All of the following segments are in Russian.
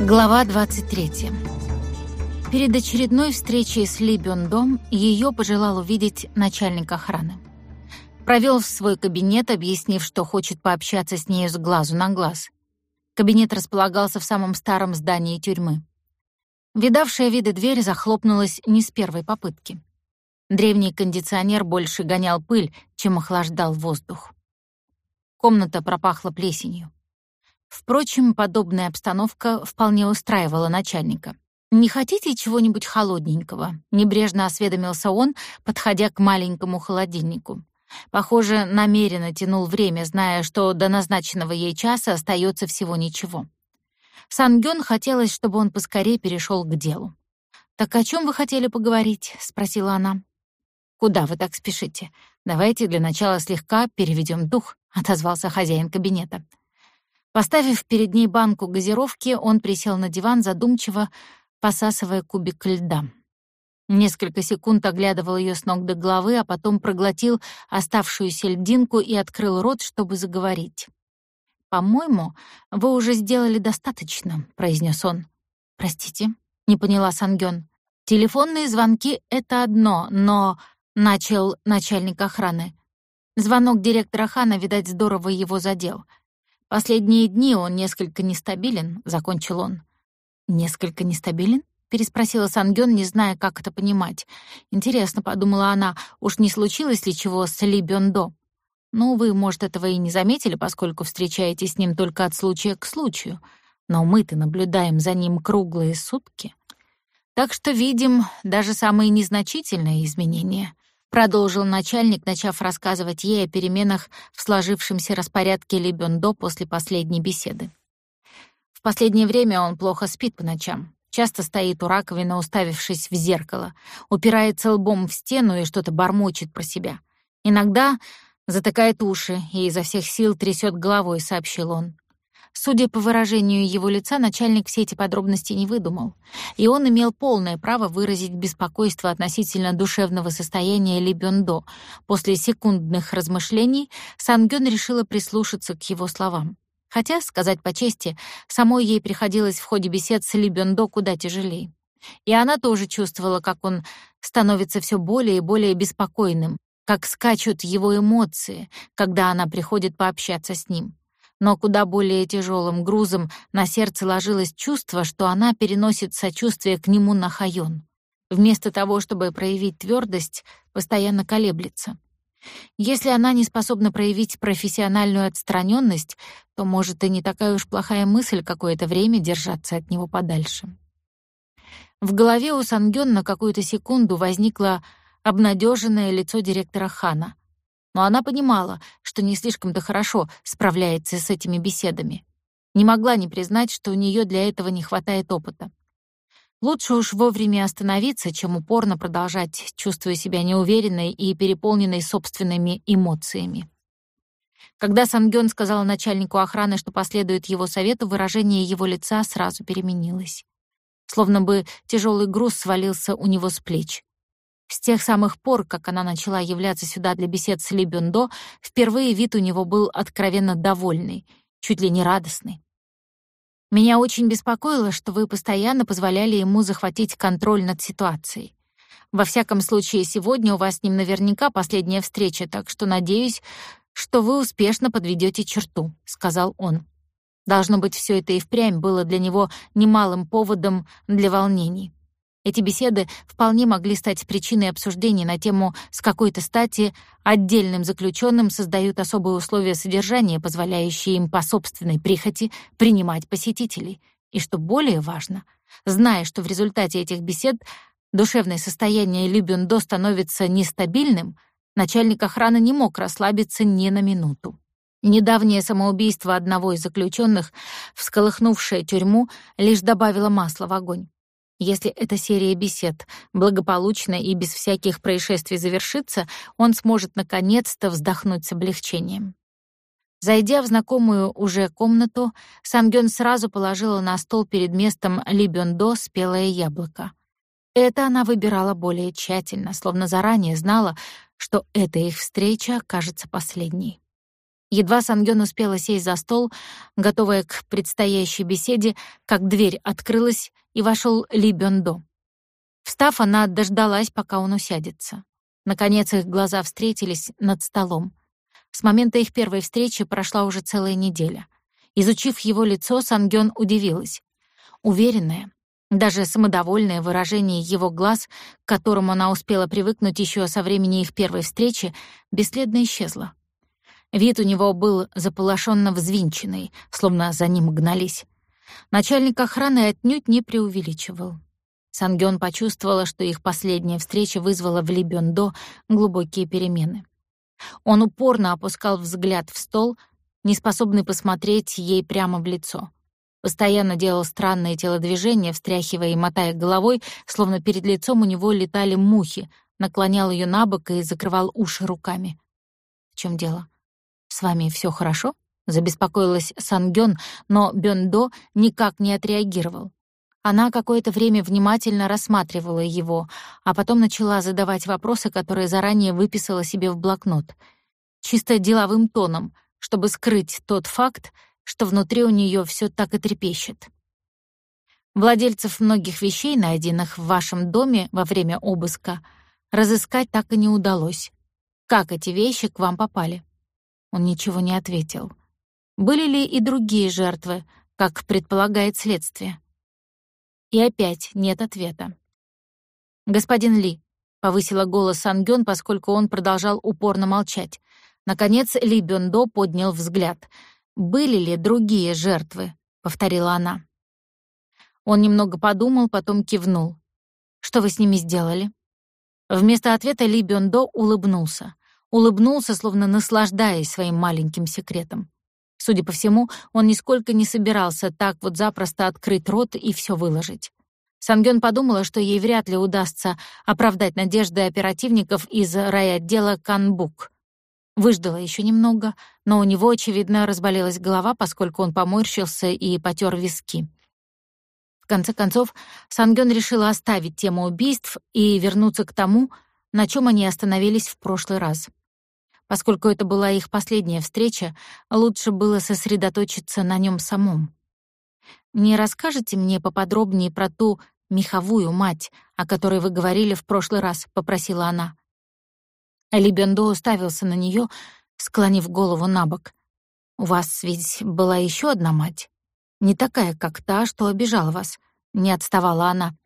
Глава 23. Перед очередной встречей с Ли Бёндом ее пожелал увидеть начальник охраны. Провел в свой кабинет, объяснив, что хочет пообщаться с нею с глазу на глаз. Кабинет располагался в самом старом здании тюрьмы. Видавшая виды дверь захлопнулась не с первой попытки. Древний кондиционер больше гонял пыль, чем охлаждал воздух. Комната пропахла плесенью. Впрочем, подобная обстановка вполне устраивала начальника. «Не хотите чего-нибудь холодненького?» — небрежно осведомился он, подходя к маленькому холодильнику. Похоже, намеренно тянул время, зная, что до назначенного ей часа остается всего ничего. Сангён хотелось, чтобы он поскорее перешел к делу. «Так о чем вы хотели поговорить?» — спросила она. «Куда вы так спешите? Давайте для начала слегка переведем дух», — отозвался хозяин кабинета. Поставив перед ней банку газировки, он присел на диван, задумчиво посасывая кубик льда. Несколько секунд оглядывал ее с ног до головы, а потом проглотил оставшуюся льдинку и открыл рот, чтобы заговорить. «По-моему, вы уже сделали достаточно», — произнес он. «Простите», — не поняла Сангён. «Телефонные звонки — это одно, но...» — начал начальник охраны. Звонок директора Хана, видать, здорово его задел — Последние дни он несколько нестабилен, закончил он. Несколько нестабилен? переспросила Сангён, не зная, как это понимать. Интересно, подумала она, уж не случилось ли чего с Ли Бёндо? Ну, вы, может, этого и не заметили, поскольку встречаетесь с ним только от случая к случаю. Но мы-то наблюдаем за ним круглые сутки. Так что видим даже самые незначительные изменения. Продолжил начальник, начав рассказывать ей о переменах в сложившемся распорядке Либендо после последней беседы. В последнее время он плохо спит по ночам. Часто стоит у раковины, уставившись в зеркало, упирается лбом в стену и что-то бормочет про себя. Иногда затыкает уши и изо всех сил трясет головой, сообщил он. Судя по выражению его лица, начальник все эти подробности не выдумал, и он имел полное право выразить беспокойство относительно душевного состояния Ли Бёндо. После секундных размышлений Сангён решила прислушаться к его словам. Хотя, сказать по чести, самой ей приходилось в ходе бесед с Ли Бёндо куда тяжелее. И она тоже чувствовала, как он становится все более и более беспокойным, как скачут его эмоции, когда она приходит пообщаться с ним но куда более тяжелым грузом на сердце ложилось чувство, что она переносит сочувствие к нему на Хайон. Вместо того, чтобы проявить твердость, постоянно колеблется. Если она не способна проявить профессиональную отстраненность, то, может, и не такая уж плохая мысль какое-то время держаться от него подальше. В голове у Сангён на какую-то секунду возникло обнадеженное лицо директора Хана но она понимала, что не слишком-то хорошо справляется с этими беседами. Не могла не признать, что у нее для этого не хватает опыта. Лучше уж вовремя остановиться, чем упорно продолжать, чувствуя себя неуверенной и переполненной собственными эмоциями. Когда Сангён сказал начальнику охраны, что последует его совету, выражение его лица сразу переменилось. Словно бы тяжелый груз свалился у него с плеч. С тех самых пор, как она начала являться сюда для бесед с Ли Бюндо, впервые вид у него был откровенно довольный, чуть ли не радостный. Меня очень беспокоило, что вы постоянно позволяли ему захватить контроль над ситуацией. Во всяком случае, сегодня у вас с ним наверняка последняя встреча, так что надеюсь, что вы успешно подведете черту, сказал он. Должно быть, все это и впрямь было для него немалым поводом для волнений. Эти беседы вполне могли стать причиной обсуждений на тему «с какой-то стати отдельным заключенным создают особые условия содержания, позволяющие им по собственной прихоти принимать посетителей». И что более важно, зная, что в результате этих бесед душевное состояние Любюндо становится нестабильным, начальник охраны не мог расслабиться ни на минуту. Недавнее самоубийство одного из заключенных, всколыхнувшее тюрьму, лишь добавило масла в огонь. Если эта серия бесед благополучно и без всяких происшествий завершится, он сможет наконец-то вздохнуть с облегчением. Зайдя в знакомую уже комнату, Сангён сразу положила на стол перед местом Либёндо спелое яблоко. Это она выбирала более тщательно, словно заранее знала, что эта их встреча окажется последней. Едва Сангён успела сесть за стол, готовая к предстоящей беседе, как дверь открылась, и вошел Ли Бёндо. Встав, она дождалась, пока он усядется. Наконец их глаза встретились над столом. С момента их первой встречи прошла уже целая неделя. Изучив его лицо, Сангён удивилась. Уверенное, даже самодовольное выражение его глаз, к которому она успела привыкнуть еще со времени их первой встречи, бесследно исчезло. Вид у него был заполошенно взвинченный, словно за ним гнались. Начальник охраны отнюдь не преувеличивал. Сангён почувствовала, что их последняя встреча вызвала в Ли Бёндо глубокие перемены. Он упорно опускал взгляд в стол, неспособный посмотреть ей прямо в лицо. Постоянно делал странные телодвижения, встряхивая и мотая головой, словно перед лицом у него летали мухи, наклонял ее на бок и закрывал уши руками. В чем дело? «С вами все хорошо?» — забеспокоилась Сангён, но Бёндо никак не отреагировал. Она какое-то время внимательно рассматривала его, а потом начала задавать вопросы, которые заранее выписала себе в блокнот. Чисто деловым тоном, чтобы скрыть тот факт, что внутри у нее все так и трепещет. Владельцев многих вещей, найденных в вашем доме во время обыска, разыскать так и не удалось. Как эти вещи к вам попали? Он ничего не ответил. Были ли и другие жертвы, как предполагает следствие? И опять нет ответа. «Господин Ли», — повысила голос Сангён, поскольку он продолжал упорно молчать. Наконец Ли Бёндо поднял взгляд. «Были ли другие жертвы?» — повторила она. Он немного подумал, потом кивнул. «Что вы с ними сделали?» Вместо ответа Ли Бёндо улыбнулся улыбнулся, словно наслаждаясь своим маленьким секретом. Судя по всему, он нисколько не собирался так вот запросто открыть рот и все выложить. Сангён подумала, что ей вряд ли удастся оправдать надежды оперативников из райотдела Канбук. Выждала еще немного, но у него, очевидно, разболелась голова, поскольку он поморщился и потер виски. В конце концов, Сангён решила оставить тему убийств и вернуться к тому, на чем они остановились в прошлый раз. Поскольку это была их последняя встреча, лучше было сосредоточиться на нем самом. «Не расскажете мне поподробнее про ту меховую мать, о которой вы говорили в прошлый раз?» — попросила она. Либендо уставился на нее, склонив голову на бок. «У вас ведь была еще одна мать? Не такая, как та, что обижала вас?» — не отставала она.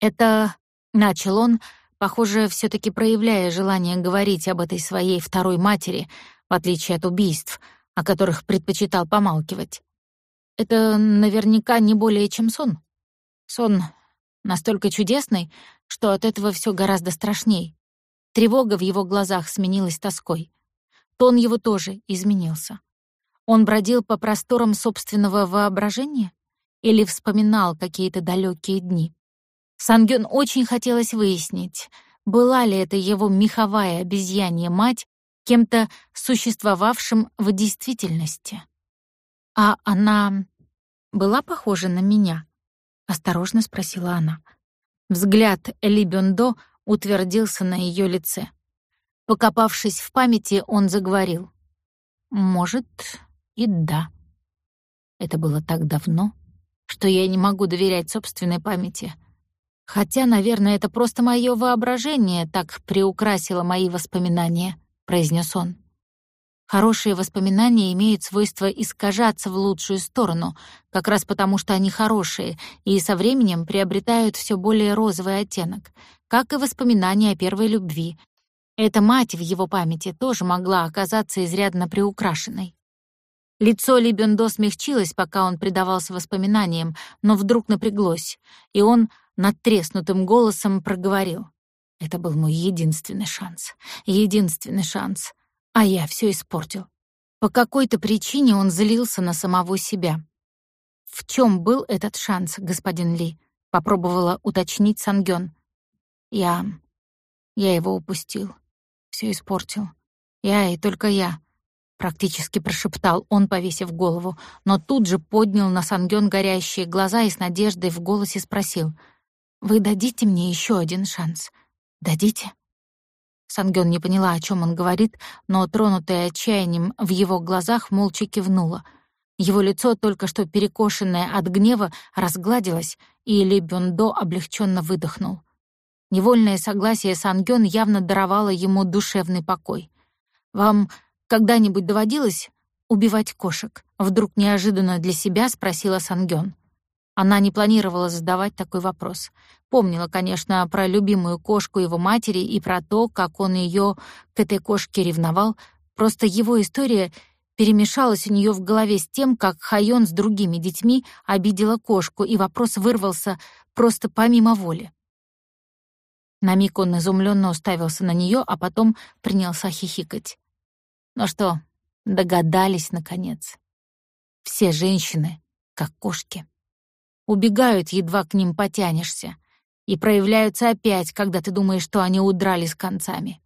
«Это...» — начал он, — похоже, все таки проявляя желание говорить об этой своей второй матери, в отличие от убийств, о которых предпочитал помалкивать. Это наверняка не более чем сон. Сон настолько чудесный, что от этого все гораздо страшней. Тревога в его глазах сменилась тоской. Тон его тоже изменился. Он бродил по просторам собственного воображения или вспоминал какие-то далекие дни. Сангён очень хотелось выяснить, была ли это его меховая обезьянья мать кем-то существовавшим в действительности. «А она была похожа на меня?» — осторожно спросила она. Взгляд Ли Бёндо утвердился на ее лице. Покопавшись в памяти, он заговорил. «Может, и да. Это было так давно, что я не могу доверять собственной памяти. Хотя, наверное, это просто мое воображение так приукрасило мои воспоминания, произнес он. Хорошие воспоминания имеют свойство искажаться в лучшую сторону, как раз потому, что они хорошие, и со временем приобретают все более розовый оттенок, как и воспоминания о первой любви. Эта мать в его памяти тоже могла оказаться изрядно приукрашенной. Лицо Либендо смягчилось, пока он предавался воспоминаниям, но вдруг напряглось, и он надтреснутым голосом проговорил. Это был мой единственный шанс. Единственный шанс. А я все испортил. По какой-то причине он злился на самого себя. «В чем был этот шанс, господин Ли?» — попробовала уточнить Сангён. «Я... я его упустил. Все испортил. Я и только я», — практически прошептал он, повесив голову, но тут же поднял на Сангён горящие глаза и с надеждой в голосе спросил — вы дадите мне еще один шанс? Дадите?» Сангён не поняла, о чем он говорит, но, тронутая отчаянием, в его глазах молча кивнула. Его лицо, только что перекошенное от гнева, разгладилось, и Ли Бюндо облегченно выдохнул. Невольное согласие Сангён явно даровало ему душевный покой. «Вам когда-нибудь доводилось убивать кошек?» Вдруг неожиданно для себя спросила Сангён. Она не планировала задавать такой вопрос. Помнила, конечно, про любимую кошку его матери и про то, как он ее к этой кошке ревновал, просто его история перемешалась у нее в голове с тем, как Хайон с другими детьми обидела кошку, и вопрос вырвался просто помимо воли. На миг он изумленно уставился на нее, а потом принялся хихикать. Ну что, догадались, наконец. Все женщины, как кошки убегают, едва к ним потянешься, и проявляются опять, когда ты думаешь, что они удрали с концами.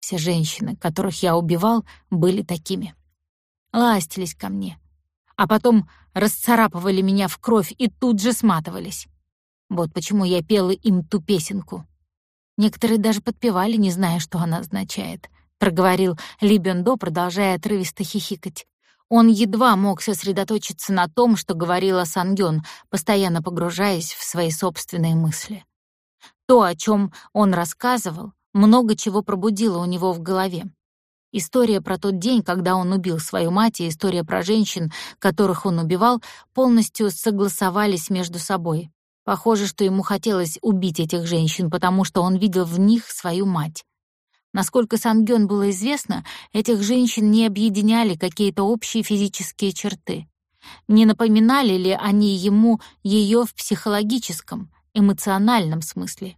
Все женщины, которых я убивал, были такими. Ластились ко мне, а потом расцарапывали меня в кровь и тут же сматывались. Вот почему я пела им ту песенку. Некоторые даже подпевали, не зная, что она означает, проговорил Ли Бендо, продолжая отрывисто хихикать. Он едва мог сосредоточиться на том, что говорила Сангён, постоянно погружаясь в свои собственные мысли. То, о чем он рассказывал, много чего пробудило у него в голове. История про тот день, когда он убил свою мать, и история про женщин, которых он убивал, полностью согласовались между собой. Похоже, что ему хотелось убить этих женщин, потому что он видел в них свою мать. Насколько Сангён было известно, этих женщин не объединяли какие-то общие физические черты. Не напоминали ли они ему ее в психологическом, эмоциональном смысле?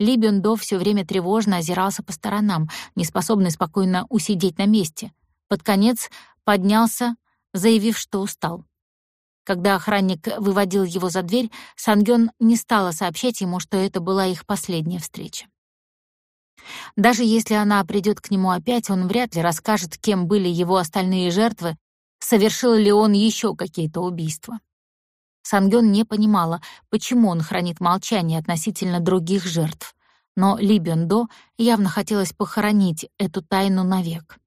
Ли Бюндо все время тревожно озирался по сторонам, неспособный спокойно усидеть на месте. Под конец поднялся, заявив, что устал. Когда охранник выводил его за дверь, Сангён не стала сообщать ему, что это была их последняя встреча. Даже если она придет к нему опять, он вряд ли расскажет, кем были его остальные жертвы, совершил ли он еще какие-то убийства. Сангён не понимала, почему он хранит молчание относительно других жертв, но Ли Бёндо явно хотелось похоронить эту тайну навек.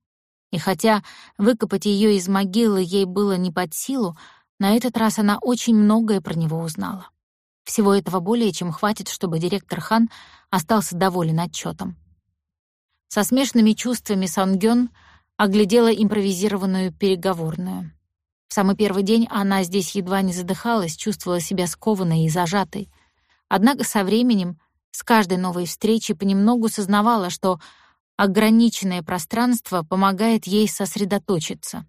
И хотя выкопать ее из могилы ей было не под силу, на этот раз она очень многое про него узнала. Всего этого более чем хватит, чтобы директор Хан остался доволен отчетом. Со смешанными чувствами Сангён оглядела импровизированную переговорную. В самый первый день она здесь едва не задыхалась, чувствовала себя скованной и зажатой. Однако со временем, с каждой новой встречей понемногу сознавала, что ограниченное пространство помогает ей сосредоточиться.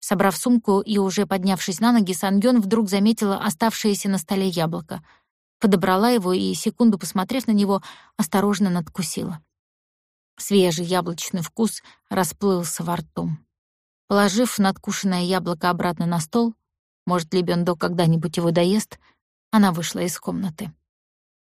Собрав сумку и уже поднявшись на ноги, Сангён вдруг заметила оставшееся на столе яблоко. Подобрала его и, секунду посмотрев на него, осторожно надкусила. Свежий яблочный вкус расплылся во рту. Положив надкушенное яблоко обратно на стол, может, Лебендо когда-нибудь его доест, она вышла из комнаты.